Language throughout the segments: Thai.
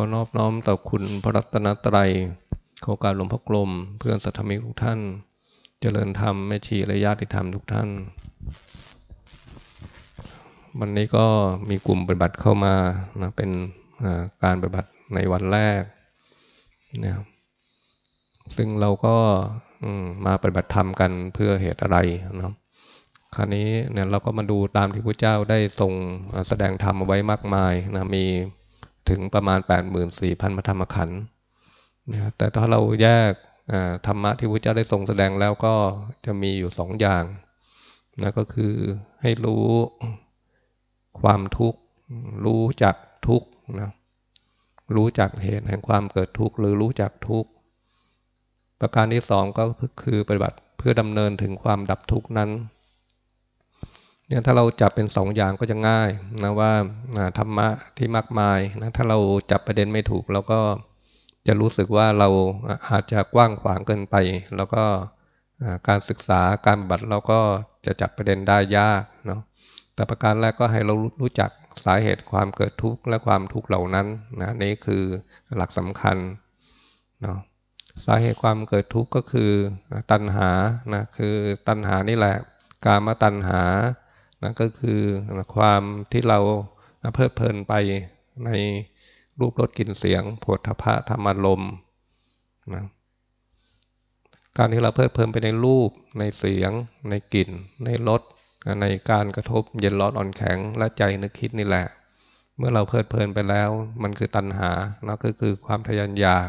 อนอบน้อมต่อคุณพระรัตนตรัยขอการหลวงพ่อกลม เพื่อนสัทธมิกทุกท่าน เจริญธรรมแม่ชีและญาติธรรมทุกท่าน วันนี้ก็มีกลุ่มปฏิบัติเข้ามานะเป็นการปฏิบัติในวันแรกนะซึ่งเราก็มาปฏิบัติธรรมกันเพื่อเหตุอะไรนะคราวนี้เนี่ยเราก็มาดูตามที่พระเจ้าได้ทรงแสดงธรรมเอาไว้มากมายนะมี ถึงประมาณ 84,000พระธรรมขันธ์นะแต่ถ้าเราแยกธรรมะที่พระเจ้าได้ทรงแสดงแล้วก็จะมีอยู่สองอย่างนะก็คือให้รู้ความทุกข์ รู้จักทุกข์นะรู้จักเหตุแห่งความเกิดทุกข์หรือรู้จักทุกข์ประการที่สองก็คือปฏิบัติเพื่อดำเนินถึงความดับทุกข์นั้น เนี่ยถ้าเราจับเป็นสองอย่างก็จะง่ายนะว่าธรรมะที่มากมายนะถ้าเราจับประเด็นไม่ถูกเราก็จะรู้สึกว่าเราอาจจะกว้างขวางเกินไป แล้วก็การศึกษาการบัตรเราก็จะจับประเด็นได้ยากเนาะแต่ประการแรกก็ให้เรารู้จักสาเหตุความเกิดทุกข์และความทุกข์เหล่านั้นนะนี่คือหลักสำคัญเนาะสาเหตุความเกิดทุกข์ก็คือตัณหานะคือตัณหานี่แหละ กามตัณหา นะก็คือความที่เราเพลิดเพลินไปในรูปรสกลิ่นเสียงผลทพะธรรมลมนะการที่เราเพลิดเพลินไปในรูปในเสียง ในกลิ่น ในรสในการกระทบเย็นร้อนอ่อนแข็งและใจนึกคิดนี่แหละ เมื่อเราเพลิดเพลินไปแล้ว มันคือตัณหานะก็คือความทยานอยาก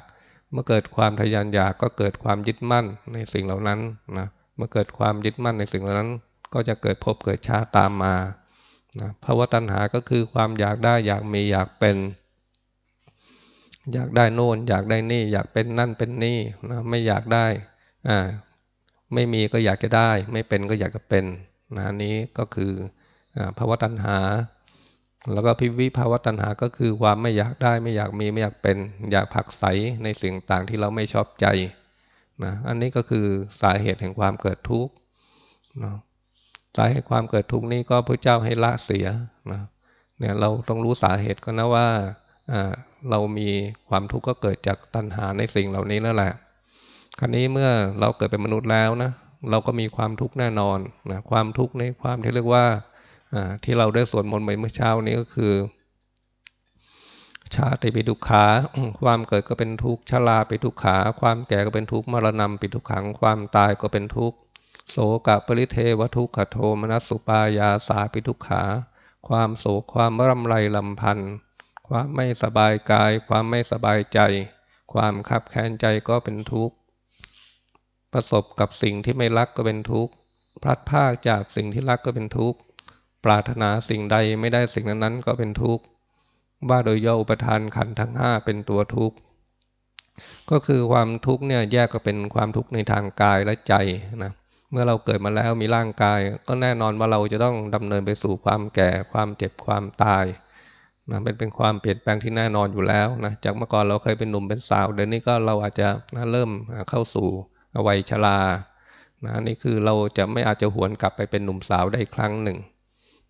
เมื่อเกิดความทยานอยากก็เกิดความยึดมั่นในสิ่งเหล่านั้นนะเมื่อเกิดความยึดมั่นในสิ่งเหล่านั้น ก็จะเกิดภพเกิดชาติตามมานะภาวะตัณหาก็คือความอยากได้อยากมีอยากเป็น อยากได้โน่น อยากได้นี่ อยากเป็นนั่นเป็นนี่นะไม่อยากได้อ่าไม่มีก็อยากจะได้ ไม่เป็นก็อยากจะเป็นนะนี้ก็คือภาวะตัณหา แล้วก็พิวิภาวะตัณหาก็คือความไม่อยากได้ไม่อยากมีไม่อยากเป็น อยากผักใสในสิ่งต่างที่เราไม่ชอบใจนะอันนี้ก็คือสาเหตุแห่งความเกิดทุกข์นะ สาเหตุความเกิดทุกข์นี้ก็พระเจ้าให้ละเสียนะเนี่ยเราต้องรู้สาเหตุก็นะว่าเรามีความทุกข์ก็เกิดจากตัณหาในสิ่งเหล่านี้นั่นแหละ คราวนี้เมื่อเราเกิดเป็นมนุษย์แล้วนะเราก็มีความทุกข์แน่นอนนะความทุกข์ในความที่เรียกว่าที่เราได้สวดมนต์ไปเมื่อเช้านี้ก็คือ ชาติเป็นทุกขาความเกิดก็เป็นทุกข์ชราเป็นทุกขา ความแก่ก็เป็นทุกข์มรณะเป็นทุกขัง ความตายก็เป็นทุกข์ โสกะปริเทวทุกขโทมนัสสุปายาสาปิทุกขา ความโศกความรำไรลำพันธ์ความไม่สบายกาย ความไม่สบายใจ ความขับแค้นใจก็เป็นทุกข์ ประสบกับสิ่งที่ไม่รักก็เป็นทุกข์ พลัดพากจากสิ่งที่รักก็เป็นทุกข์ ปรารถนาสิ่งใดไม่ได้สิ่งนั้นก็เป็นทุกข์ ว่าโดยย่ออุปทานขันทั้งห้าเป็นตัวทุกข์ ก็คือความทุกข์เนี่ยแยกก็เป็นความทุกข์ในทางกายและใจนะ เมื่อเราเกิดมาแล้วมีร่างกาย ก็แน่นอนว่าเราจะต้องดำเนินไปสู่ความแก่ความเจ็บความตายนะเป็นเป็นความเปลี่ยนแปลงที่แน่นอนอยู่แล้วนะจากเมื่อก่อนเราเคยเป็นหนุ่มเป็นสาวเดี๋ยวนี้ก็เราอาจจะนะเริ่มเข้าสู่วัยชรานะนี่คือเราจะไม่อาจจะหวนกลับไปเป็นหนุ่มสาวได้ครั้งหนึ่ง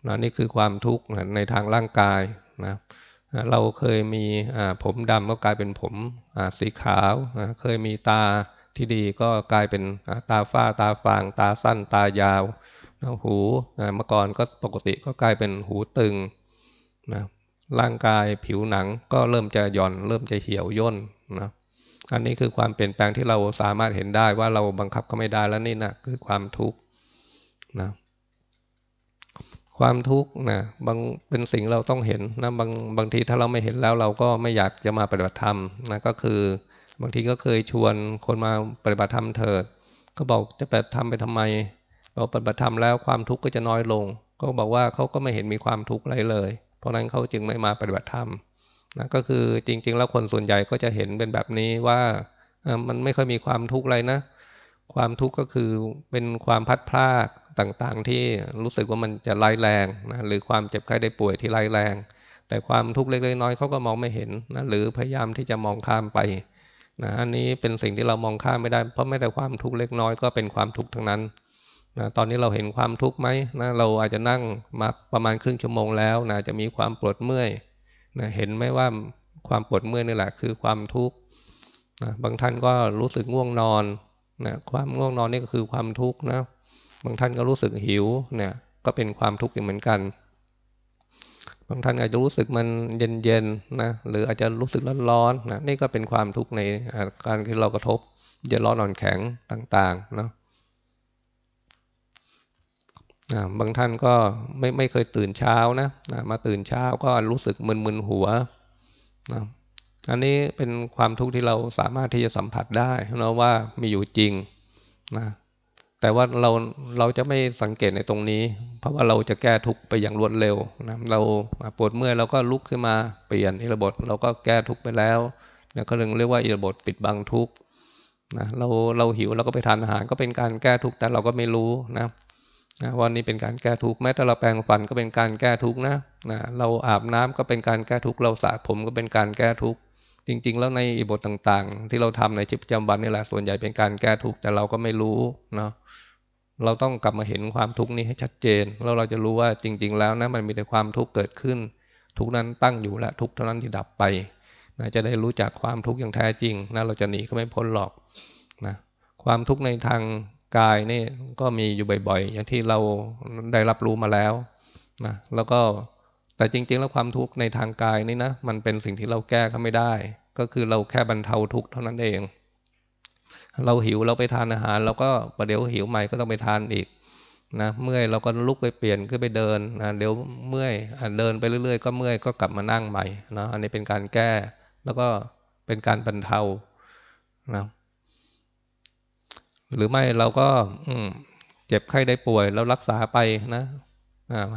นะนี่คือความทุกข์ในทางร่างกายนะเราเคยมีผมดำก็กลายเป็นผมสีขาวเคยมีตา ที่ดีก็กลายเป็นตาฝ้าตาฟาง ตาสั้น ตายาวหูเมื่อก่อนก็ปกติก็กลายเป็นหูตึงนะร่างกายผิวหนังก็เริ่มจะหย่อน เริ่มจะเหี่ยวย่นนะอันนี้คือความเปลี่ยนแปลงที่เราสามารถเห็นได้ว่าเราบังคับก็ไม่ได้แล้วนี่นะคือความทุกข์นะความทุกข์นะบางเป็นสิ่งเราต้องเห็นนะบางบางทีถ้าเราไม่เห็นแล้วเราก็ไม่อยากจะมาปฏิบัติธรรมนะก็คือ บางทีก็เคยชวนคนมาปฏิบัติธรรมเถิดเขาบอกจะปฏิบัติธรรมไปทำไมเราปฏิบัติธรรมแล้วความทุกข์ก็จะน้อยลง ก็บอกว่าเขาก็ไม่เห็นมีความทุกข์อะไรเลย เพราะนั้นเขาจึงไม่มาปฏิบัติธรรมนะก็คือจริง ๆ แล้วคนส่วนใหญ่ก็จะเห็นเป็นแบบนี้ว่ามันไม่ค่อยมีความทุกข์อะไรนะ ความทุกข์ก็คือเป็นความพัดพลาดต่างๆ ที่รู้สึกว่ามันจะร้ายแรงนะหรือความเจ็บไข้ได้ป่วยที่ร้ายแรง แต่ความทุกข์เล็กๆน้อยๆเขาก็มองไม่เห็นนะหรือพยายามที่จะมองข้ามไป นะอันนี้เป็นสิ่งที่เรามองข้ามไม่ได้ เพราะไม่แต่ความทุกข์เล็กน้อยก็เป็นความทุกข์ทั้งนั้นนะตอนนี้เราเห็นความทุกข์ไหมนะเราอาจจะนั่งมาประมาณครึ่งชั่วโมงแล้วนะจะมีความปวดเมื่อยนะเห็นไหมว่าความปวดเมื่อยนี่แหละคือความทุกข์นะบางท่านก็รู้สึกง่วงนอนนะความง่วงนอนนี่ก็คือความทุกข์นะบางท่านก็รู้สึกหิวเนี่ยก็เป็นความทุกข์เหมือนกัน บางท่านอาจจะรู้สึกมันเย็นๆนะหรืออาจจะรู้สึกร้อนๆนะนี่ก็เป็นความทุกข์ในการที่เรากระทบเย็นร้อนอ่อนแข็งต่างๆเนาะบางท่านก็ไม่ไม่เคยตื่นเช้านะมาตื่นเช้าก็รู้สึกมึนๆหัวนะอันนี้เป็นความทุกข์ที่เราสามารถที่จะสัมผัสได้นะว่ามีอยู่จริงนะ แต่ว่าเราเราจะไม่สังเกตในตรงนี้ เพราะว่าเราจะแก้ทุกไปอย่างรวดเร็วนะเราปวดเมื่อยเราก็ลุกขึ้นมาเปลี่ยนอิรบทเราก็แก้ทุกไปแล้วนะก็เรียกว่าอิรบทปิดบังทุกนะเราเราหิวเราก็ไปทานอาหารก็เป็นการแก้ทุกแต่เราก็ไม่รู้นะนะวันนี้เป็นการแก้ทุกแม้แต่เราแปรงฟันก็เป็นการแก้ทุกนะนะเราอาบน้ำก็เป็นการแก้ทุกเราสระผมก็เป็นการแก้ทุกจริง ๆ แล้วในอิบทต่างๆ ที่เราทำในชีวิตประจำวันนี่แหละส่วนใหญ่เป็นการแก้ทุกแต่เราก็ไม่รู้เนาะ เราต้องกลับมาเห็นความทุกข์นี้ให้ชัดเจน แล้วเราจะรู้ว่าจริง ๆ แล้วนะมันมีแต่ความทุกข์เกิดขึ้น ทุกนั้นตั้งอยู่และทุกเท่านั้นที่ดับไปนะจะได้รู้จักความทุกข์อย่างแท้จริงนะเราจะหนีก็ไม่พ้นหรอกนะความทุกข์ในทางกายนี่ก็มีอยู่บ่อย ๆ อย่างที่เราได้รับรู้มาแล้วนะแล้วก็แต่จริง ๆ แล้วความทุกข์ในทางกายนี่นะมันเป็นสิ่งที่เราแก้ก็ไม่ได้ ก็คือเราแค่บรรเทาทุกข์เท่านั้นเอง เราหิวเราไปทานอาหาร เราก็ประเดี๋ยวหิวใหม่ก็ต้องไปทานอีกนะเมื่อยเราก็ลุกไปเปลี่ยนขึ้นไปเดินนะเดี๋ยวเมื่อยเดินไปเรื่อยๆ ก็เมื่อยก็กลับมานั่งใหม่นะอันนี้เป็นการแก้ แล้วก็เป็นการบรรเทานะหรือไม่เราก็เจ็บไข้ได้ป่วยแล้วรักษาไปนะ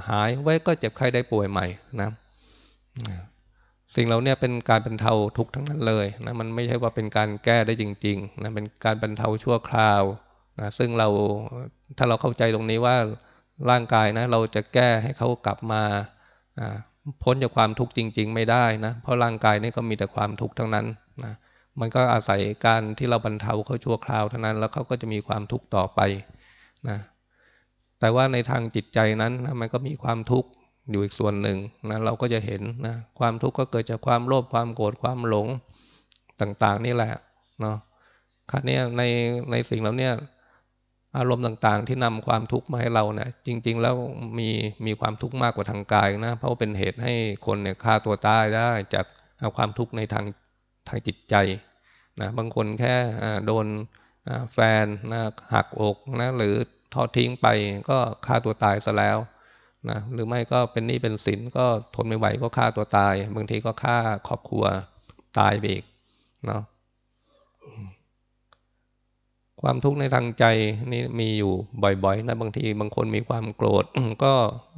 หายไว้ก็เจ็บไข้ได้ป่วยใหม่นะ สิ่งเราเนี่ยเป็นการบรรเทาทุกข์ทั้งนั้นเลยนะมันไม่ใช่ว่าเป็นการแก้ได้จริงๆนะเป็นการบรรเทาชั่วคราวนะซึ่งเราถ้าเราเข้าใจตรงนี้ว่าร่างกายนะเราจะแก้ให้เขากลับมาพ้นจากความทุกข์จริง ๆ ไม่ได้นะเพราะร่างกายนี่ก็มีแต่ความทุกข์ทั้งนั้นนะมันก็อาศัยการที่เราบรรเทาเขาชั่วคราวเท่านั้นแล้วเขาก็จะมีความทุกข์ต่อไปนะแต่ว่าในทางจิตใจนั้นนะมันก็มีความทุกข์ อยู่อีกส่วนหนึ่งนะเราก็จะเห็นนะความทุกข์ก็เกิดจากความโลภความโกรธความหลงต่างๆ นี่แหละเนาะครั้นี้ในในสิ่งเหล่านี้อารมณ์ต่างๆ ที่นำความทุกข์มาให้เราเนี่ยจริง ๆ แล้วมีมีความทุกข์มากกว่าทางกายนะเพราะเป็นเหตุให้คนเนี่ยฆ่าตัวตายได้จากเอาความทุกข์ในทางทางจิตใจนะบางคนแค่โดนแฟนนะหักอกนะหรือทอดทิ้งไปก็ฆ่าตัวตายซะแล้ว นะหรือไม่ก็เป็นหนี้เป็นสินก็ทนไม่ไหวก็ฆ่าตัวตาย บางทีก็ฆ่าครอบครัวตายไปอีกเนาะความทุกข์ในทางใจนี่มีอยู่บ่อยๆนะบางทีบางคนมีความโกรธก็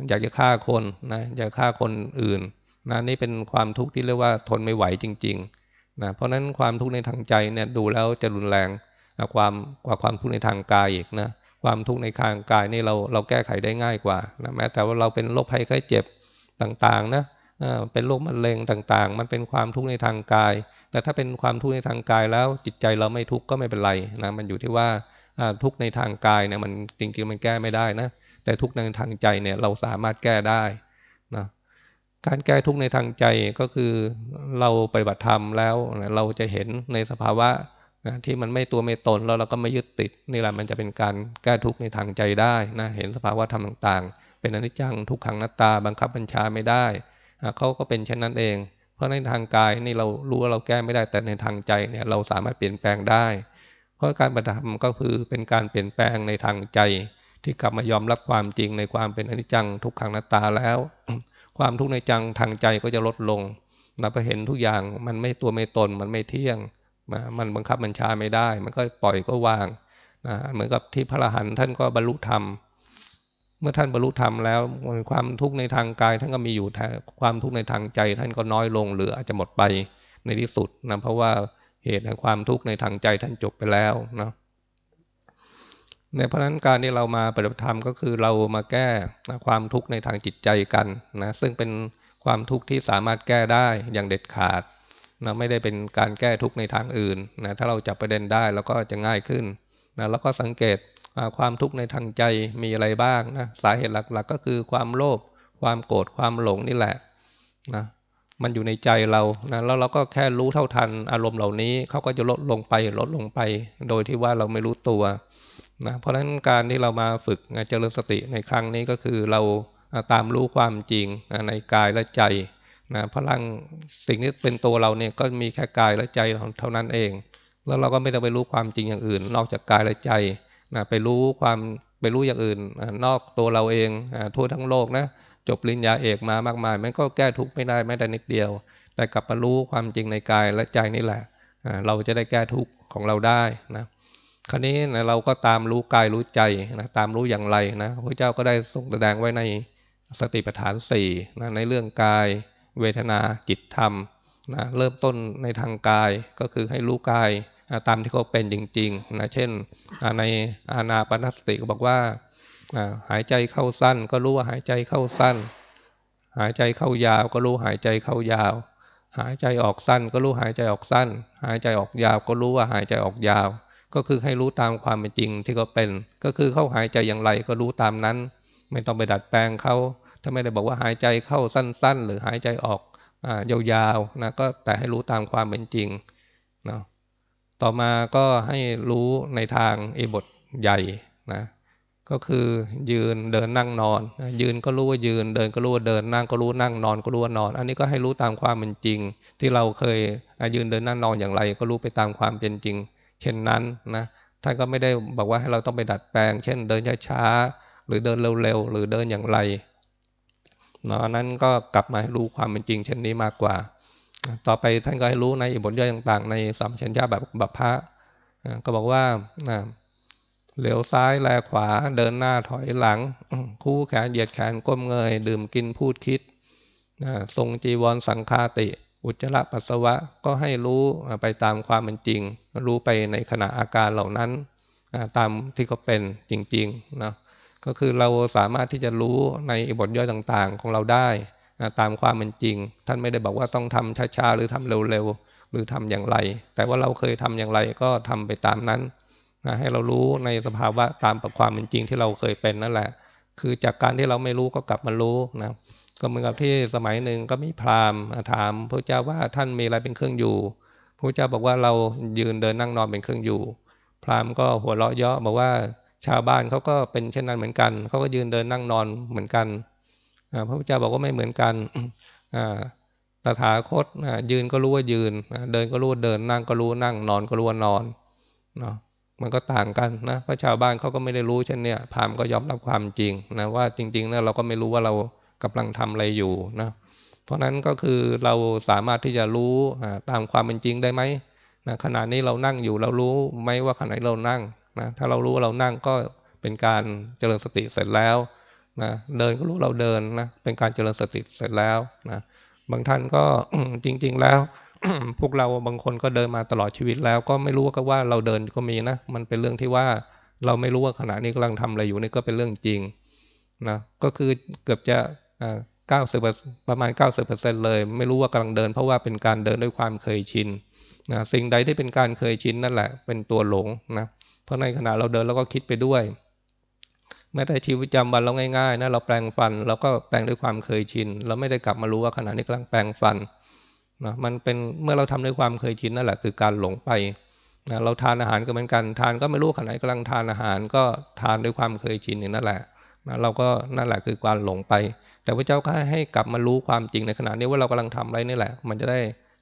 อยากจะฆ่าคนนะอยากฆ่าคนอื่นนะนี่เป็นความทุกข์ที่เรียกว่าทนไม่ไหวจริงๆนะเพราะฉะนั้นความทุกข์ในทางใจเนี่ยดูแล้วจะรุนแรงนะความกว่าความทุกข์ในทางกายอีกนะ ความทุกข์ในทางกายนี่เราเราแก้ไขได้ง่ายกว่านะแม้แต่ว่าเราเป็นโรคภัยไข้เจ็บต่างๆนะเป็นโรคมะเร็งต่างๆ มันเป็นความทุกข์ในทางกาย แต่ถ้าเป็นความทุกข์ในทางกายแล้วจิตใจเราไม่ทุกข์ก็ไม่เป็นไรนะมันอยู่ที่ว่าทุกข์ในทางกายเนี่ยมันจริงๆมันแก้ไม่ได้นะแต่ทุกข์ในทางใจเนี่ยเราสามารถแก้ได้นะการแก้ทุกข์ในทางใจก็คือเราปฏิบัติธรรมแล้วเราจะเห็นในสภาวะ ที่มันไม่ตัวไม่ตนแล้วเราก็ไม่ยึดติดนี่แหละมันจะเป็นการแก้ทุกข์ในทางใจได้นะเห็นสภาวะธรรมต่างๆ เป็นอนิจจังทุกขังนัตตาบังคับบัญชาไม่ได้เขาก็เป็นเช่นนั้นเอง เพราะในทางกายนี่เรารู้ว่าเราแก้ไม่ได้แต่ในทางใจเนี่ยเราสามารถเปลี่ยนแปลงได้ เพราะการปฏิธรรมก็คือเป็นการเปลี่ยนแปลงในทางใจ ที่กลับมายอมรับความจริงในความเป็นอนิจจังทุกขังนัตตาแล้ว ความทุกข์ในจังทางใจก็จะลดลงเราไปเห็นทุกอย่างมันไม่ตัวไม่ตนมันไม่เที่ยง มันบังคับบัญชาไม่ได้ มันก็ปล่อยก็วางนะเหมือนกับที่พระอรหันต์ท่านก็บรรลุธรรม เมื่อท่านบรรลุธรรมแล้วความทุกข์ในทางกาย ท่านก็มีอยู่แต่ความทุกข์ในทางใจ ท่านก็น้อยลงหรืออาจจะหมดไปในที่สุดนะเพราะว่าเหตุแห่งความทุกข์ในทางใจท่านจบไปแล้วนะในเพราะนั้นการที่เรามาปฏิบัติธรรมก็คือเรามาแก้ความทุกข์ในทางจิตใจกันนะซึ่งเป็นความทุกข์ที่สามารถแก้ได้อย่างเด็ดขาด นะไม่ได้เป็นการแก้ทุกข์ในทางอื่นนะถ้าเราจับประเด็นได้แล้วก็จะง่ายขึ้นนะแล้วก็สังเกตความทุกข์ในทางใจมีอะไรบ้างนะสาเหตุหลักๆ ก็คือความโลภความโกรธความหลงนี่แหละนะมันอยู่ในใจเรานะแล้วเราก็แค่รู้เท่าทันอารมณ์เหล่านี้เขาก็จะลดลงไปลดลงไป โดยที่ว่าเราไม่รู้ตัวนะเพราะฉะนั้นการที่เรามาฝึกเจริญสติในครั้งนี้ก็คือเราตามรู้ความจริงในกายและใจ นะพลังสิ่งที่เป็นตัวเราเนี่ยก็มีแค่กายและใจเท่านั้นเอง แล้วเราก็ไม่ต้องไปรู้ความจริงอย่างอื่น นอกจากกายและใจนะไปรู้ความไปรู้อย่างอื่น นอกตัวเราเองทั่วทั้งโลกนะจบปริญญาเอกมามากมาย มันก็แก้ทุกข์ไม่ได้แม้แต่นิดเดียว แต่กลับมารู้ความจริงในกายและใจนี่แหละเราจะได้แก้ทุกข์ของเราได้นะคราวนี้นะเราก็ตามรู้กายรู้ใจนะตามรู้อย่างไรนะพระเจ้าก็ได้ทรงแสดงไว้ในสติปัฏฐานสี่นะในเรื่องกาย เวทนาจิตธรรมนะเริ่มต้นในทางกายก็คือให้รู้กายตามที่เขาเป็นจริงๆนะเช่นในอานาปนสติก็บอกว่าหายใจเข้าสั้น ก็รู้ว่าหายใจเข้าสั้น หายใจเข้ายาว ก็รู้หายใจเข้ายาว หายใจออกสั้น ก็รู้หายใจออกสั้น หายใจออกยาว ก็รู้ว่าหายใจออกยาว ก็คือให้รู้ตามความเป็นจริงที่เขาเป็น ก็คือเขาหายใจอย่างไรก็รู้ตามนั้น ไม่ต้องไปดัดแปลงเขา ถ้าไม่ได้บอกว่าหายใจเข้าสั้น ๆ หรือหายใจออกยาวๆนะก็แต่ให้รู้ตามความเป็นจริงเนาะต่อมาก็ให้รู้ในทางเอบทใหญ่นะก็คือยืนเดินนั่งนอน ยืนก็รู้ว่ายืน เดินก็รู้ว่าเดินนั่งก็รู้นั่งนอนก็รู้ว่านอน อันนี้ก็ให้รู้ตามความเป็นจริง ที่เราเคยยืนเดินนั่งนอนอย่างไร ก็รู้ไปตามความเป็นจริง เช่นนั้นนะท่านก็ไม่ได้บอกว่าให้เราต้องไปดัดแปลง เช่น เดินช้าๆหรือเดินเร็วๆหรือเดินอย่างไร เนาะนั้นก็กลับมาให้รู้ความเป็นจริงเช่นนี้มากกว่า ต่อไปท่านก็ให้รู้ในบทย่อยต่าง ๆ ในสัมชัญญาแบบบัพพะก็บอกว่าเหลวซ้ายแลขวาเดินหน้าถอยหลัง คู่แขนเหยียดแขนก้มเงย ดื่มกินพูดคิดทรงจีวรสังคาติ อุจจาระปัสสาวะก็ให้รู้ไปตามความเป็นจริง รู้ไปในขณะอาการเหล่านั้นตามที่เขาเป็นจริงๆนะ ก็คือเราสามารถที่จะรู้ในบทย่อยต่างๆ ของเราได้ตามความเป็นจริง ท่านไม่ได้บอกว่าต้องทำช้าๆหรือทำเร็วๆหรือทำอย่างไร แต่ว่าเราเคยทำอย่างไรก็ทำไปตามนั้นนะให้เรารู้ในสภาวะตามประความเป็นจริงที่เราเคยเป็นนั่นแหละ คือจากการที่เราไม่รู้ก็กลับมารู้นะก็เหมือนกับที่สมัยหนึ่งก็มีพราหมณ์ถามพระเจ้าว่าท่านมีอะไรเป็นเครื่องอยู่พระเจ้าบอกว่าเรายืนเดินนั่งนอนเป็นเครื่องอยู่ พราหมณ์ก็หัวเราะเยาะบอกว่า ชาวบ้านเขาก็เป็นเช่นนั้นเหมือนกัน เขาก็ยืนเดินนั่งนอนเหมือนกันพระพุทธเจ้าบอกว่าไม่เหมือนกันตถาคตยืนก็รู้ว่ายืน เดินก็รู้ว่าเดิน นั่งก็รู้นั่ง นอนก็รู้ว่านอนเนาะมันก็ต่างกันนะเพราะชาวบ้านเขาก็ไม่ได้รู้เช่นเนี้ยพามก็ยอมรับความจริงนะว่าจริงๆนะเราก็ไม่รู้ว่าเรากำลังทำอะไรอยู่นะเพราะนั้นก็คือเราสามารถที่จะรู้ตามความเป็นจริงได้ไหมนะขณะนี้เรานั่งอยู่เรารู้ไหมว่าขณะเรานั่ง นะถ้าเรารู้ว่าเรานั่งก็เป็นการเจริญสติเสร็จแล้วนะเดินก็รู้เราเดินนะเป็นการเจริญสติเสร็จแล้วนะบางท่านก็จริง ๆ แล้ว พวกเราบางคนก็เดินมาตลอดชีวิตแล้ว ก็ไม่รู้ก็ว่าเราเดินก็มีนะมันเป็นเรื่องที่ว่าเราไม่รู้ว่าขณะนี้กำลังทำอะไรอยู่นี่ก็เป็นเรื่องจริงนะก็คือเกือบจะเก้าสิบประมาณเก้าสิบเปอร์เซ็นเลย ไม่รู้ว่ากำลังเดิน เพราะว่าเป็นการเดินด้วยความเคยชินนะสิ่งใดที่เป็นการเคยชินนั่นแหละ เป็นตัวหลงนะ เพราะในขณะเราเดินเราก็คิดไปด้วย แม้แต่ชีวิตประจำวันเราง่ายๆนะเราแปลงฟันเราก็แปลงด้วยความเคยชิน เราไม่ได้กลับมารู้ว่าขณะนี้กำลังแปลงฟันนะมันเป็นเมื่อเราทำด้วยความเคยชินนั่นแหละคือการหลงไปนะเราทานอาหารก็เหมือนกัน ทานก็ไม่รู้ขณะไหนกำลังทานอาหาร ก็ทานด้วยความเคยชินนี่นั่นแหละนะเราก็นั่นแหละคือการหลงไป แต่พระเจ้าก็ให้กลับมารู้ความจริงในขณะนี้ว่าเรากำลังทำอะไรนี่แหละ มันจะได้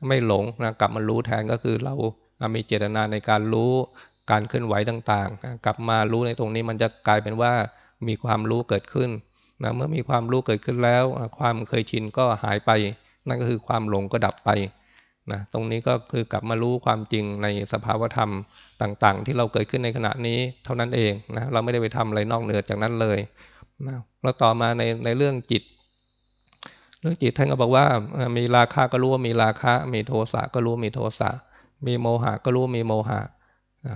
ไม่หลงนะกลับมารู้แทนก็คือเรามีเจตนาในการรู้ การเคลื่อนไหวต่างๆ กลับมารู้ในตรงนี้มันจะกลายเป็นว่ามีความรู้เกิดขึ้นนะเมื่อมีความรู้เกิดขึ้นแล้ว ความเคยชินก็หายไป นั่นก็คือความหลงก็ดับไปนะตรงนี้ก็คือกลับมารู้ความจริงในสภาวธรรมต่างๆ ที่เราเกิดขึ้นในขณะนี้เท่านั้นเองนะเราไม่ได้ไปทำอะไรนอกเหนือจากนั้นเลยนะแล้วต่อมาในในเรื่องจิต เรื่องจิตท่านก็บอกว่ามีราคะก็รู้ว่ามีราคะมีโทสะก็รู้มีโทสะมีโมหะก็รู้มีโมหะ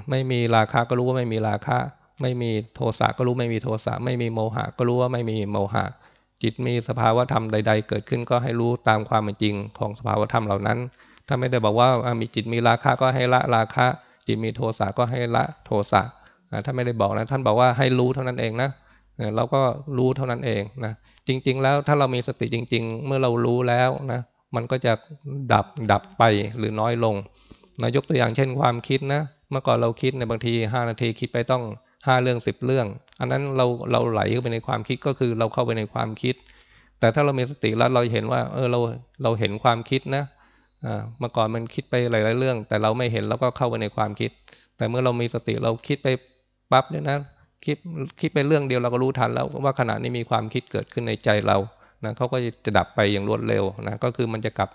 ไม่มีราคะก็รู้ว่าไม่มีราคะ ไม่มีโทสะก็รู้ไม่มีโทสะ ไม่มีโมหะ ก็รู้ว่าไม่มีโมหะ จิตมีสภาวธรรมใด ๆ เกิดขึ้นก็ให้รู้ตามความเป็นจริงของสภาวธรรมเหล่านั้น ถ้าไม่ได้บอกว่ามีจิตมีราคะก็ให้ละราคะ จิตมีโทสะก็ให้ละโทสะถ้าไม่ได้บอกนะท่านบอกว่าให้รู้เท่านั้นเองนะเราก็รู้เท่านั้นเองนะจริง ๆ แล้วถ้าเรามีสติจริง ๆ เมื่อเรารู้แล้วนะมันก็จะดับดับไปหรือน้อยลงนายกตัวอย่างเช่นความคิดนะ เมื่อก่อนเราคิดในบางทีห้านาทีคิดไปต้องห้าเรื่องสิบเรื่อง อันนั้นเราเราไหลเข้าไปในความคิดก็คือเราเข้าไปในความคิด แต่ถ้าเรามีสติแล้วเราเห็นว่า เออเราเราเห็นความคิดนะอ่าเมื่อก่อนมันคิดไปหลาย ๆ เรื่อง แต่เราไม่เห็นแล้วก็เข้าไปในความคิด แต่เมื่อเรามีสติเราคิดไปปั๊บเนี่ยนะคิดคิดไปเรื่องเดียวเราก็รู้ทันแล้วว่าขณะนี้มีความคิดเกิดขึ้นในใจเรานะเขาก็จะดับไปอย่างรวดเร็วนะก็คือมันจะกลับ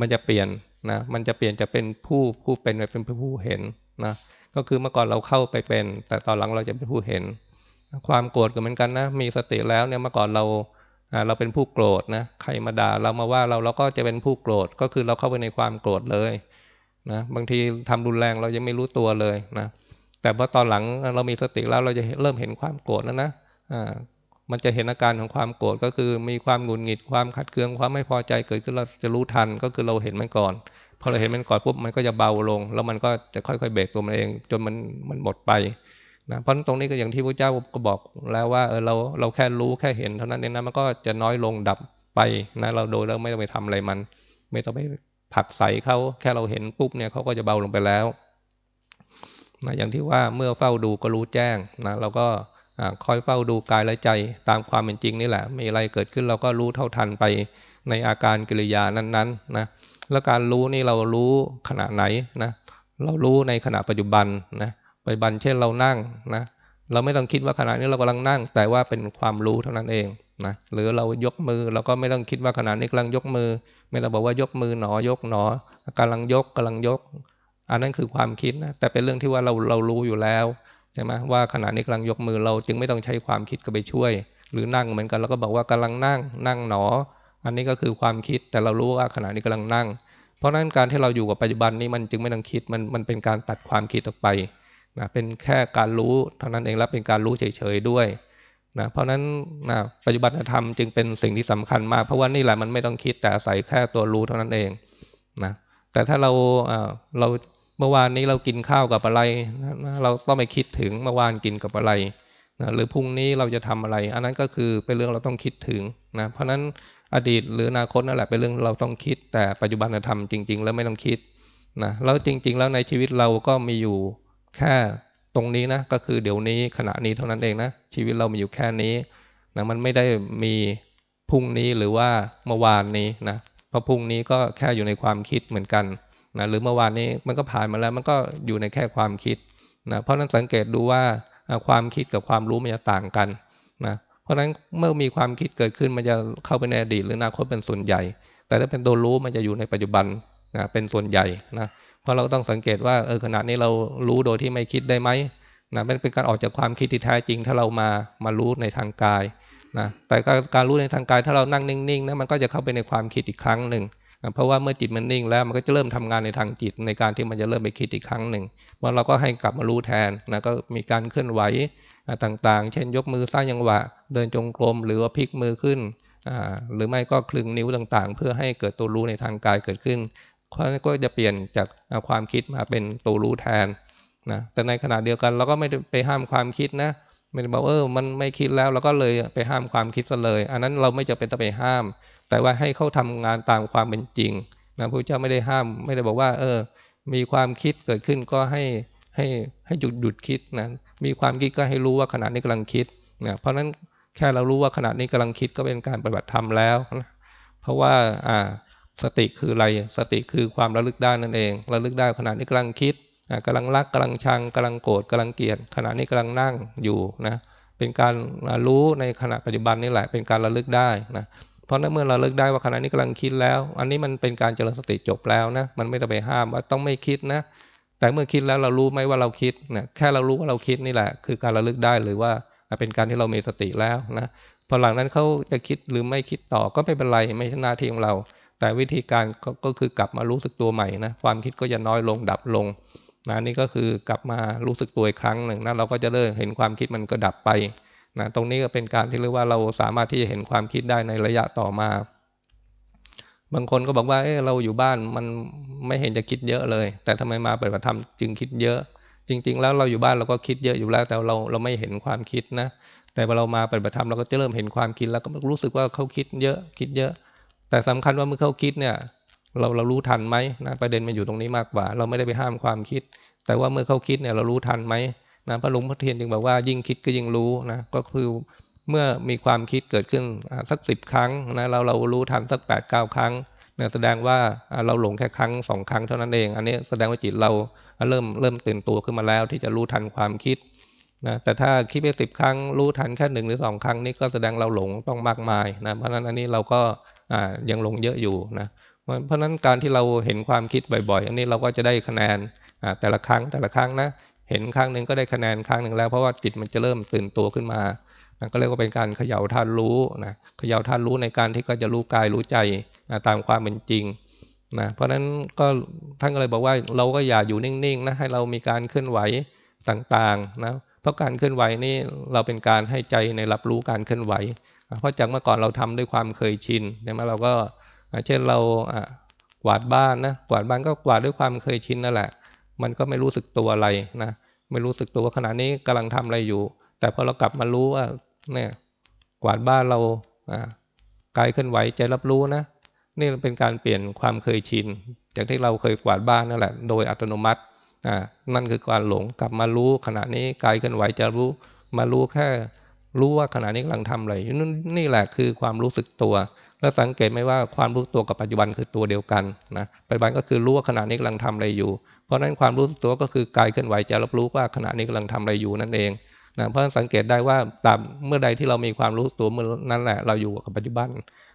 มันจะเปลี่ยนนะมันจะเปลี่ยนจะเป็นผู้ผู้เป็นไปเป็นผู้เห็น นะก็คือเมื่อก่อนเราเข้าไปเป็น แต่ตอนหลังเราจะเป็นผู้เห็น ความโกรธก็เหมือนกันนะ มีสติแล้วเนี่ยเมื่อก่อนเราเราเป็นผู้โกรธนะใครมาด่าเรามาว่าเราเราก็จะเป็นผู้โกรธก็คือเราเข้าไปในความโกรธเลยนะบางทีทำรุนแรงเรายังไม่รู้ตัวเลยนะแต่พอตอนหลังเรามีสติแล้วเราจะเริ่มเห็นความโกรธแล้วนะอ่ามันจะเห็นอาการของความโกรธก็คือมีความหงุดหงิดความขัดเคืองความไม่พอใจเกิดขึ้นเราจะรู้ทันก็คือเราเห็นมันก่อน พอเราเห็นมันก่อนปุ๊บมันก็จะเบาลง แล้วมันก็จะค่อยๆเบรกตัวมันเอง จนมันมันหมดไปนะเพราะตรงนี้ก็อย่างที่พระเจ้าก็บอกแล้วว่าเออเราเราแค่รู้แค่เห็นเท่านั้นเองนะมันก็จะน้อยลงดับไปนะเราโดยเราไม่ต้องไปทำอะไรมัน ไม่ต้องไปผักใส่เขาแค่เราเห็นปุ๊บเนี่ยเขาก็จะเบาลงไปแล้วนะอย่างที่ว่าเมื่อเฝ้าดูก็รู้แจ้งนะเราก็คอยเฝ้าดูกายและใจตามความเป็นจริงนี่แหละมีอะไรเกิดขึ้นเราก็รู้เท่าทันไปในอาการกิริยานั้นๆนะ แล้วการรู้นี่เรารู้ขณะไหนนะเรารู้ในขณะปัจจุบันนะปัจจุบันเช่นเรานั่งนะเราไม่ต้องคิดว่าขณะนี้เรากำลังนั่ง แต่ว่าเป็นความรู้เท่านั้นเองนะหรือเรายกมือเราก็ไม่ต้องคิดว่าขณะนี้กำลังยกมือ ไม่ต้องบอกว่ายกมือหนอยกหนอกำลังยกกำลังยก อันนั้นคือความคิดนะแต่เป็นเรื่องที่ว่าเราเรารู้อยู่แล้วใช่ไหมว่าขณะนี้กำลังยกมือเราจึงไม่ต้องใช้ความคิดก็ไปช่วย หรือนั่งเหมือนกันเราก็บอกว่ากำลังนั่งนั่งหนอ อันนี้ก็คือความคิดแต่เรารู้ว่าขณะนี้กำลังนั่ง เพราะนั้นการที่เราอยู่กับปัจจุบันนี้มันจึงไม่ต้องคิดมันมันเป็นการตัดความคิดออกไปนะเป็นแค่การรู้เท่านั้นเองและเป็นการรู้เฉยๆด้วยนะเพราะนั้นนะปัจจุบันธรรมจึงเป็นสิ่งที่สำคัญมาก เพราะว่านี่แหละมันไม่ต้องคิดแต่อาศัยแค่ตัวรู้เท่านั้นเองนะแต่ถ้าเราเราเมื่อวานนี้เรากินข้าวกับอะไร เราต้องไปคิดถึงเมื่อวานกินกับอะไร นะหรือพรุ่งนี้เราจะทำอะไร อันนั้นก็คือเป็นเรื่องเราต้องคิดถึงนะเพราะฉะนั้นอดีตหรืออนาคตนั่นแหละเป็นเรื่องเราต้องคิด แต่ปัจจุบันธรรมจริง ๆ แล้วไม่ต้องคิดนะแล้วจริง ๆ แล้วในชีวิตเราก็มีอยู่แค่ตรงนี้นะก็คือเดี๋ยวนี้ขณะนี้เท่านั้นเองนะชีวิตเรามีอยู่แค่นี้นะมันไม่ได้มีพรุ่งนี้หรือว่าเมื่อวานนี้นะเพราะพรุ่งนี้ก็แค่อยู่ในความคิดเหมือนกันนะหรือเมื่อวานนี้มันก็ผ่านมาแล้วมันก็อยู่ในแค่ความคิดนะเพราะนั้นสังเกตดูว่า ความคิดกับความรู้มันจะต่างกันนะเพราะฉะนั้นเมื่อมีความคิดเกิดขึ้นมันจะเข้าไปในอดีตหรืออนาคตเป็นส่วนใหญ่ แต่ถ้าเป็นตัวรู้มันจะอยู่ในปัจจุบันนะเป็นส่วนใหญ่นะเพราะเราต้องสังเกตว่าเออขณะนี้เรารู้โดยที่ไม่คิดได้ไหมนะมันเป็นการออกจากความคิดที่แท้จริงถ้าเรามามารู้ในทางกายนะแต่การรู้ในทางกายถ้าเรานั่งนิ่งๆนะมันก็จะเข้าไปในความคิดอีกครั้งหนึ่งเพราะว่าเมื่อจิตมันนิ่งแล้วมันก็จะเริ่มทำงานในทางจิตในการที่มันจะเริ่มไปคิดอีกครั้งหนึ่ง ว่าเราก็ให้กลับมารู้แทนนะก็มีการเคลื่อนไหวต่างๆ เช่นยกมือสร้างยังหวะ เดินจงกรมหรือว่าพลิกมือขึ้น หรือไม่ก็คลึงนิ้วต่างๆ เพื่อให้เกิดตัวรู้ในทางกายเกิดขึ้นก็จะเปลี่ยนจากความคิดมาเป็นตัวรู้แทนนะแต่ในขณะเดียวกันเราก็ไม่ไปห้ามความคิดนะไม่ได้บอกเออมันไม่คิดแล้วเราก็เลยไปห้ามความคิดซะเลย อันนั้นเราไม่จะเป็นต้องไปห้าม แต่ว่าให้เขาทำงานตามความเป็นจริงนะพระเจ้าไม่ได้ห้าม ไม่ได้บอกว่า เออ มีความคิดเกิดขึ้นก็ให้ให้ให้หยุดหยุดคิดนะมีความคิดก็ให้รู้ว่าขณะนี้กำลังคิดนะเพราะฉะนั้นแค่เรารู้ว่าขณะนี้กำลังคิดก็เป็นการปฏิบัติธรรมแล้วนะเพราะว่าอ่าสติคืออะไรสติคือความระลึกได้นั่นเองระลึกได้ขณะนี้กำลังคิดกำลังรักกำลังชังกำลังโกรธกำลังเกลียดขณะนี้กำลังนั่งอยู่นะเป็นการรู้ในขณะปัจจุบันนี่แหละเป็นการระลึกได้นะ เพราะนั้นเมื่อเราเลิกได้ว่าขณะนี้กำลังคิดแล้ว อันนี้มันเป็นการเจริญสติจบแล้วนะ มันไม่ต้องไปห้ามว่าต้องไม่คิดนะ แต่เมื่อคิดแล้วเรารู้ไหมว่าเราคิดนะแค่เรารู้ว่าเราคิดนี่แหละ คือการระลึกได้หรือว่าเป็นการที่เรามีสติแล้วนะพอหลังนั้นเขาจะคิดหรือไม่คิดต่อก็ไม่เป็นไรไม่ใช่หน้าที่ของเรา แต่วิธีการก็คือกลับมารู้สึกตัวใหม่นะความคิดก็จะน้อยลงดับลงนะนี่ก็คือกลับมารู้สึกตัวอีกครั้งหนึ่งนะเราก็จะเริ่มเห็นความคิดมันก็ดับไป นะตรงนี้ก็เป็นการที่เรียกว่าเราสามารถที่จะเห็นความคิดได้ในระยะต่อมา บางคนก็บอกว่า เออเราอยู่บ้านมันไม่เห็นจะคิดเยอะเลย แต่ทำไมมาปฏิบัติธรรมจึงคิดเยอะ จริง ๆ แล้วเราอยู่บ้านเราก็คิดเยอะอยู่แล้ว แต่เราเราไม่เห็นความคิดนะ แต่พอเรามาปฏิบัติธรรมเราก็จะเริ่มเห็นความคิดแล้วก็รู้สึกว่าเขาคิดเยอะคิดเยอะ แต่สำคัญว่าเมื่อเขาคิดเนี่ย เราเรารู้ทันไหมนะประเด็นมันอยู่ตรงนี้มากกว่า เราไม่ได้ไปห้ามความคิด แต่ว่าเมื่อเขาคิดเนี่ยเรารู้ทันไหม นะพระลวงพ่อเทียนจึงบอกว่ายิ่งคิดก็ยิ่งรู้นะก็คือเมื่อมีความคิดเกิดขึ้นสักสิบครั้งนะเราเรารู้ทันสักแปดเก้าครั้งนะแสดงว่าเราหลงแค่ครั้งสองครั้งเท่านั้นเอง อันนี้แสดงว่าจิตเราเริ่มเริ่มตื่นตัวขึ้นมาแล้ว ที่จะรู้ทันความคิดนะแต่ถ้าคิดไปสิบครั้งรู้ทันแค่หนึ่งหรือสองครั้งนี่ก็แสดงเราหลงต้องมากมายนะเพราะฉะนั้นอันนี้เราก็ยังหลงเยอะอยู่นะเพราะฉะนั้นการที่เราเห็นความคิดบ่อย ๆ อันนี้เราก็จะได้คะแนนแต่ละครั้งแต่ละครั้งนะ เห็นครั้งหนึ่งก็ได้คะแนนครั้งหนึ่งแล้วเพราะว่าจิตมันจะเริ่มตื่นตัวขึ้นมานะก็เรียกว่าเป็นการเขย่าท่านรู้นะเขย่าท่านรู้ในการที่ก็จะรู้กายรู้ใจนะตามความเป็นจริงนะเพราะฉะนั้นก็ท่านก็เลยบอกว่าเราก็อย่าอยู่นิ่งๆนะให้เรามีการเคลื่อนไหวต่างๆนะเพราะการเคลื่อนไหวนี่เราเป็นการให้ใจในรับรู้การเคลื่อนไหว เพราะจากเมื่อก่อนเราทำด้วยความเคยชินใช่ไหมเราก็เช่นเรากวาดบ้านนะกวาดบ้านก็กวาดด้วยความเคยชินนั่นแหละ มันก็ไม่รู้สึกตัวอะไรนะ ไม่รู้สึกตัวว่าขณะนี้กำลังทำอะไรอยู่ แต่พอเรากลับมารู้ว่าเนี่ยกวาดบ้านเรากายเคลื่อนไหวใจรับรู้นะนี่เป็นการเปลี่ยนความเคยชินจากที่เราเคยกวาดบ้านนั่นแหละ โดยอัตโนมัตินั่นคือการหลงกลับมารู้ขณะนี้กายเคลื่อนไหวจะรู้มารู้แค่ รู้ว่าขณะนี้กำลังทำอะไรนี่แหละคือความรู้สึกตัว แล้วสังเกตไหมว่าความรู้ตัวกับปัจจุบันคือตัวเดียวกันนะปัจจุบันก็คือรู้ว่าขณะนี้กำลังทำอะไรอยู่ เพราะนั้นความรู้ตัวก็คือกายเคลื่อนไหวจะรับรู้ว่าขณะนี้กำลังทำอะไรอยู่นั่นเองนะเพราะสังเกตได้ว่าตามเมื่อใดที่เรามีความรู้ตัวเมื่อนั้นแหละเราอยู่กับปัจจุบัน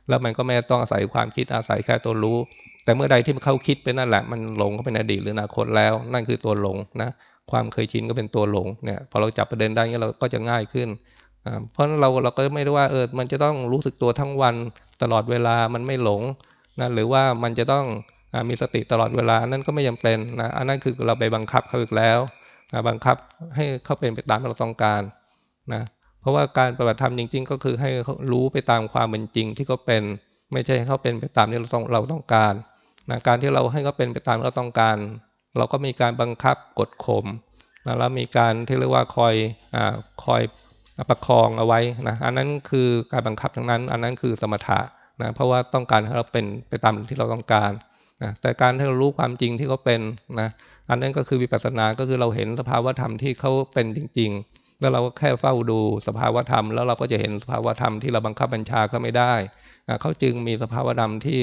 แล้วมันก็ไม่ต้องอาศัยความคิดอาศัยแค่ตัวรู้ แต่เมื่อใดที่มันเข้าคิดไปนั่นแหละมันหลงเข้าไปในอดีตหรืออนาคตแล้ว นั่นคือตัวหลงนะความเคยชินก็เป็นตัวหลงเนี่ยพอเราจับประเด็นได้เงี้ยเราก็จะง่ายขึ้น เพราะเราเราก็ไม่ได้ว่าเออมันจะต้องรู้สึกตัวทั้งวันตลอดเวลามันไม่หลงนะหรือว่ามันจะต้องมีสติตลอดเวลานั่นก็ไม่จาเป็นนะอันนั้นคือเราไปบังคับเขาอีกแล้วบังคับให้เขาเป็นไปตามที่เราต้องการนะเพราะว่าการปฏิบัติธรรมจริง ๆ ก็คือให้เขารู้ไปตามความเป็นจริงที่เขาเป็น ไม่ใช่ให้เขาเป็นไปตามที่เราต้องเราต้องการนะการที่เราให้เขาเป็นไปตามที่เราต้องการ เราก็มีการบังคับกดข่มนะแล้วมีการที่เรียกว่าคอยอคอย ประคองเอาไว้นะอันนั้นคือการบังคับทั้งนั้น อันนั้นคือสมถะนะเพราะว่าต้องการให้เราเป็นไปตามที่เราต้องการนะแต่การที่เรารู้ความจริงที่เขาเป็นนะอันนั้นก็คือวิปัสสนาก็คือเราเห็นสภาวธรรมที่เขาเป็นจริง ๆ แล้วเราก็แค่เฝ้าดูสภาวธรรม แล้วเราก็จะเห็นสภาวธรรมที่เราบังคับบัญชาเขาไม่ได้เขาจึงมีสภาวธรรมที่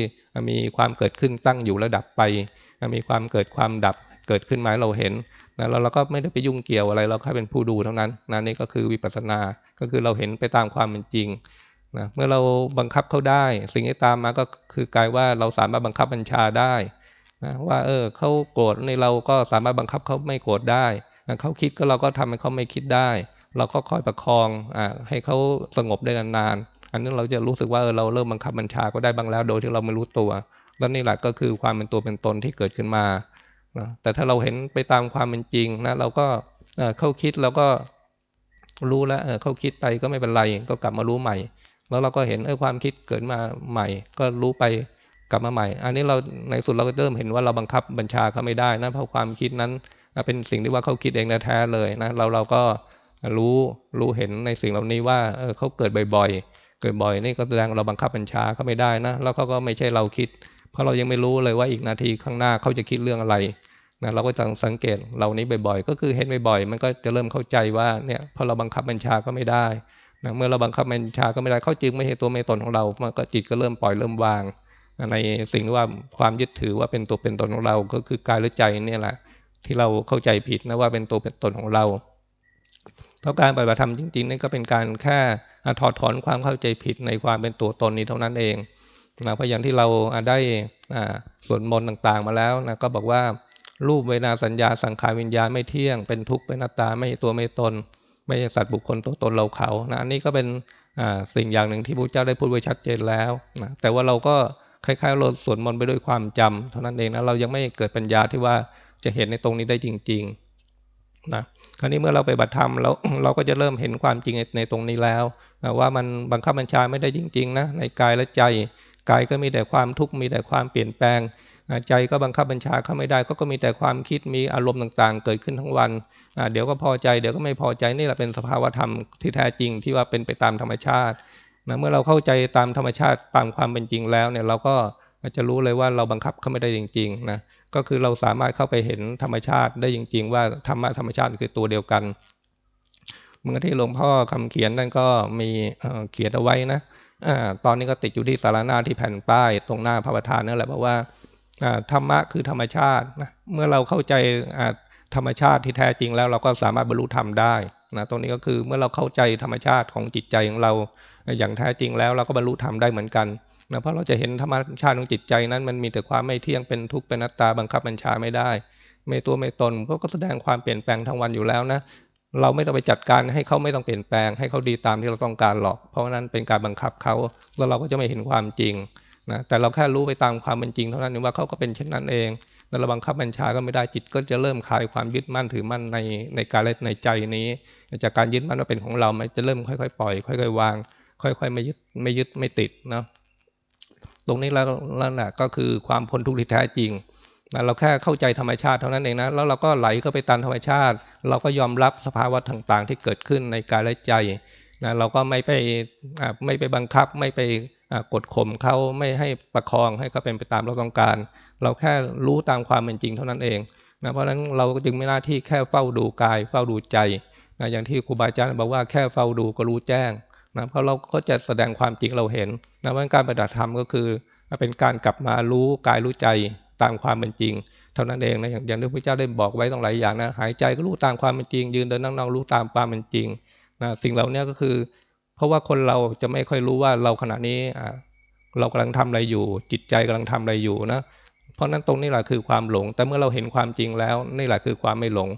มีความเกิดขึ้นตั้งอยู่ระดับไป มีความเกิดความดับเกิดขึ้นมาเราเห็น นะแล้วเราก็ไม่ได้ไปยุ่งเกี่ยวอะไร เราแค่เป็นผู้ดูเท่านั้นนะนี่ก็คือวิปัสสนา ก็คือเราเห็นไปตามความเป็นจริงนะเมื่อเราบังคับเขาได้ สิ่งที่ตามมาก็คือกลายว่าเราสามารถบังคับบัญชาได้นะว่าเออเขาโกรธในเราก็สามารถบังคับเขาไม่โกรธได้นะเขาคิดก็เราก็ทำให้เขาไม่คิดได้ เราก็คอยประคองอ่าให้เขาสงบได้นานๆอันนี้เราจะรู้สึกว่าเออเราเริ่มบังคับบัญชาก็ได้บางแล้วโดยที่เราไม่รู้ตัว แล้วนี่แหละก็คือความเป็นตัวเป็นตนที่เกิดขึ้นมา นะแต่ถ้าเราเห็นไปตามความเป็นจริงนะเราก็เข้าคิดเราก็รู้แล้วเข้าคิดไปก็ไม่เป็นไร ก็กลับมารู้ใหม่ แล้วเราก็เห็นเออความคิดเกิดมาใหม่ ก็รู้ไปกลับมาใหม่ อันนี้เราในสุดเราก็เริ่มเห็นว่าเราบังคับบัญชาเขาไม่ได้นะเพราะความคิดนั้นเป็นสิ่งที่ว่าเขาคิดเองแท้เลยนะเราเราก็รู้รู้เห็นในสิ่งเหล่านี้ว่าเออเขาเกิดบ่อย ๆ เกิดบ่อยนี่ก็แสดงเราบังคับบัญชาเขาไม่ได้นะแล้วเขาก็ไม่ใช่เราคิด เพราะเรายังไม่รู้เลยว่าอีกนาทีข้างหน้าเขาจะคิดเรื่องอะไรนะเราก็จะสังเกตเหล่านี้บ่อยๆ ก็คือเห็นบ่อยๆ มันก็จะเริ่มเข้าใจว่าเนี่ยพอเราบังคับบัญชาก็ไม่ได้นะเมื่อเราบังคับบัญชาก็ไม่ได้เขาจึงไม่ใช่ตัวไม่ตนของเรามันก็จิตก็เริ่มปล่อยเริ่มวางในสิ่งที่ว่าความยึดถือว่าเป็นตัวเป็นตนของเราก็คือกายหรือใจนี่แหละ ที่เราเข้าใจผิดนะว่าเป็นตัวเป็นตนของเรา เพราะการปฏิบัติธรรมจริงๆนี่ก็เป็นการแค่ถอดถอนความเข้าใจผิดในความเป็นตัวตนนี้เท่านั้นเอง นะเพราะอย่างที่เราได้สวดมนต์ต่างๆมาแล้วนะก็บอกว่ารูปเวนาสัญญาสังขารวิญญาณไม่เที่ยง เป็นทุกข์เป็นนัตตาไม่ตัวไม่ตน ไม่ใช่สัตว์บุคคลตัวตนเราเขานะอันนี้ก็เป็นสิ่งอย่างหนึ่งที่พระเจ้าได้พูดไว้ชัดเจนแล้วนะแต่ว่าเราก็คล้ายๆเราสวดมนต์ไปด้วยความจำเท่านั้นเองนะเรายังไม่เกิดปัญญาที่ว่าจะเห็นในตรงนี้ได้จริงๆนะคราวนี้เมื่อเราไปบัตรธรรมแล้วเราก็จะเริ่มเห็นความจริงในตรงนี้แล้วนะว่ามันบังคับบัญชาไม่ได้จริง ๆ นะในกายและใจ กายก็มีแต่ความทุกข์มีแต่ความเปลี่ยนแปลง ใจก็บังคับบัญชาเขาไม่ได้ ก็ก็มีแต่ความคิดมีอารมณ์ต่างๆ เกิดขึ้นทั้งวัน เดี๋ยวก็พอใจเดี๋ยวก็ไม่พอใจนี่แหละเป็นสภาวธรรมที่แท้จริงที่ว่าเป็นไปตามธรรมชาตินะเมื่อเราเข้าใจตามธรรมชาติตามความเป็นจริงแล้วเนี่ยเราก็จะรู้เลยว่าเราบังคับเขาไม่ได้จริงๆนะก็คือเราสามารถเข้าไปเห็นธรรมชาติได้จริง ๆ ว่าธรรมะธรรมชาติคือตัวเดียวกันเมื่อที่หลวงพ่อคำเขียนนั่นก็มีเขียนเอาไว้นะ ตอนนี้ก็ติดอยู่ที่สารนาที่แผ่นป้ายตรงหน้าพระประธานนั่นแหละเพราะว่าธรรมะคือธรรมชาตินะเมื่อเราเข้าใจธรรมชาติที่แท้จริงแล้วเราก็สามารถบรรลุธรรมได้นะตรงนี้ก็คือเมื่อเราเข้าใจธรรมชาติของจิตใจของเราอย่างแท้จริงแล้วเราก็บรรลุธรรมได้เหมือนกันนะเพราะเราจะเห็นธรรมชาติของจิตใจนั้น มันมีแต่ความไม่เที่ยงเป็นทุกข์เป็นนัตตาบังคับบัญชาไม่ได้ ไม่ตัวไม่ตนเขาก็แสดงความเปลี่ยนแปลงทั้งวันอยู่แล้วนะ เราไม่ต้องไปจัดการให้เขาไม่ต้องเปลี่ยนแปลง ให้เขาดีตามที่เราต้องการหรอก เพราะนั้นเป็นการบังคับเขาแล้วเราก็จะไม่เห็นความจริงนะแต่เราแค่รู้ไปตามความเป็นจริงเท่านั้นว่าเขาก็เป็นเช่นนั้นเองแล้วเราบังคับบัญชาก็ไม่ได้จิตก็จะเริ่มคลายความยึดมั่นถือมั่นในในกายและในใจนี้ จากการยึดมั่นว่าเป็นของเรา มันจะเริ่มค่อยๆปล่อยค่อยๆวาง ค่อยๆไม่ยึดไม่ยึดไม่ติดเนาะตรงนี้แล้วแล้วนะก็คือความพ้นทุกข์ที่แท้จริง นะเราแค่เข้าใจธรรมชาติเท่านั้นเองนะแล้วเราก็ไหลเข้าไปตามธรรมชาติ เราก็ยอมรับสภาวะต่างๆ ที่เกิดขึ้นในกายและใจนะเราก็ไม่ไปไม่ไปบังคับ ไม่ไปกดข่มเขาไม่ให้ประคองให้เขาเป็นไปตามเราต้องการ เราแค่รู้ตามความเป็นจริงเท่านั้นเองนะเพราะฉะนั้นเราจึงไม่หน้าที่แค่เฝ้าดูกาย เฝ้าดูใจนะอย่างที่ครูบาอาจารย์บอกว่าแค่เฝ้าดูก็รู้แจ้งนะเพราะเราก็จะแสดงความจริงเราเห็นนะว่าการปฏิบัติธรรมก็คือเป็นการกลับมารู้กายรู้ใจ ตามความเป็นจริง เท่านั้นเองนะอย่างที่พระเจ้าได้บอกไว้ต้องหลายอย่างนะ หายใจก็รู้ตามความเป็นจริง ยืนเดินนั่งนอนรู้ตามความเป็นจริงนะสิ่งเหล่านี้ก็คือ เพราะว่าคนเราจะไม่ค่อยรู้ว่าเราขณะนี้เรากำลังทำอะไรอยู่ จิตใจกำลังทำอะไรอยู่นะเพราะนั้นตรงนี้แหละคือความหลง แต่เมื่อเราเห็นความจริงแล้วนี่แหละคือความไม่หลง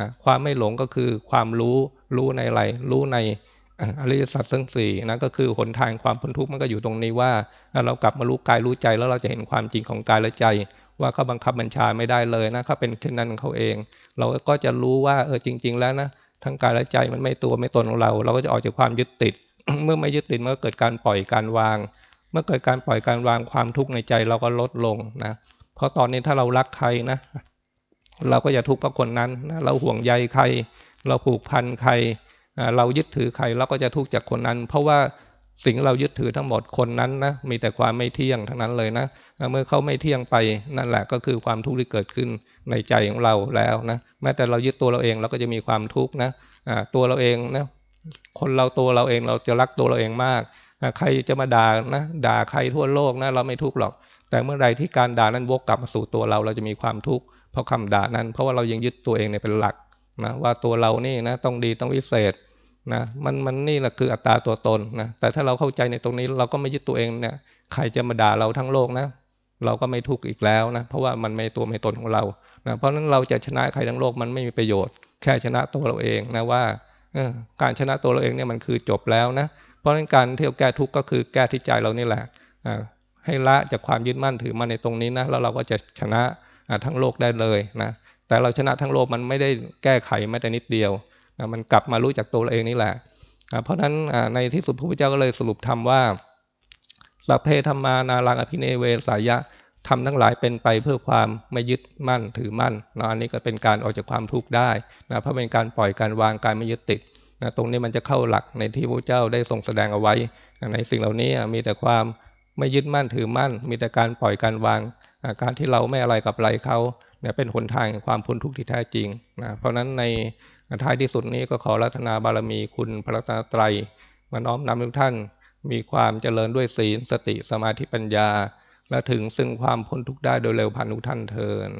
นะความไม่หลงก็คือความรู้รู้ในอะไร รู้ในอริยสัจทั้งสี่นะก็คือหนทางความพ้นทุกข์มันก็อยู่ตรงนี้ว่า เรากลับมารู้กายรู้ใจแล้วเราจะเห็นความจริงของกายและใจ ว่าเขาบังคับบัญชาไม่ได้เลยนะเขาเป็นเช่นนั้นของเขาเอง เราก็จะรู้ว่าเออจริง ๆ แล้วนะทั้งกายและใจมันไม่ตัวไม่ตนของเรา เราก็จะออกจากความยึดติด เมื่อไม่ยึดติดเมื่อเกิดการปล่อยการวาง เมื่อเกิดการปล่อยการวางความทุกข์ในใจเราก็ลดลงนะเพราะตอนนี้ถ้าเรารักใครนะ เราก็อย่าทุกข์เพราะคนนั้นนะเราห่วงใยใคร เราผูกพันใคร เรายึดถือใครเราก็จะทุกข์จากคนนั้น เพราะว่า สิ่งเรายึดถือทั้งหมดคนนั้นนะมีแต่ความไม่เที่ยงทั้งนั้นเลยนะเมื่อเขาไม่เที่ยงไปนั่นแหละก็คือความทุกข์ที่เกิดขึ้นในใจของเราแล้วนะแม้แต่เรายึดตัวเราเองเราก็จะมีความทุกข์นะตัวเราเองนะคนเราตัวเราเองเราจะรักตัวเราเองมากใครจะมาด่านะด่าใครทั่วโลกนะเราไม่ทุกข์หรอก แต่เมื่อใดที่การด่านั้นวกกลับมาสู่ตัวเราเราจะมีความทุกข์เพราะคำด่านั้น เพราะว่าเรายังยึดตัวเองเนี่ยเป็นหลักนะว่าตัวเรานี่นะต้องดีต้องวิเศษ นะมันมันนี่แหละคืออัตราตัวตนนะแต่ถ้าเราเข้าใจในตรงนี้เราก็ไม่ยึดตัวเองเนี่ยใครจะมาด่าเราทั้งโลกนะ เราก็ไม่ทุกข์อีกแล้วนะเพราะว่ามันไม่ตัวไม่ตนของเรานะเพราะฉะนั้นเราจะชนะใครทั้งโลกมันไม่มีประโยชน์ แค่ชนะตัวเราเองนะว่าการชนะตัวเราเองเนี่ยมันคือจบแล้วนะเพราะฉะนั้นการที่เราแก้ทุกข์ก็คือแก้ที่ใจเรานี่แหละให้ละจากความยึดมั่นถือมาในตรงนี้นะแล้วเราก็จะชนะทั้งโลกได้เลยนะแต่เราชนะทั้งโลกมันไม่ได้แก้ไขแม้แต่นิดเดียว มันกลับมารู้จักตัวเราเองนี่แหละเพราะฉะนั้นในที่สุดพระพุทธเจ้าก็เลยสรุปทำว่าสัพเพธรรมานารังอภิเนเวสายะทำทั้งหลายเป็นไปเพื่อความไม่ยึดมั่นถือมั่นนะอันนี้ก็เป็นการออกจากความทุกข์ได้นะเพราะเป็นการปล่อยการวางการไม่ยึดติดนะตรงนี้มันจะเข้าหลักในที่พระเจ้าได้ทรงแสดงเอาไว้ในสิ่งเหล่านี้มีแต่ความไม่ยึดมั่นถือมั่น มีแต่การปล่อยการวางการที่เราไม่อะไรกับอะไรเขาเนี่ยเป็นหนทางความพ้นทุกข์ที่แท้จริงนะเพราะฉะนั้นใน ท้ายที่สุดนี้ก็ขอรัตนาบารมีคุณพระรัตนตรัยมาน้อมนำทุกท่าน มีความเจริญด้วยศีลสติสมาธิปัญญา และถึงซึ่งความพ้นทุกข์ได้โดยเร็วพันทุกท่านเทิน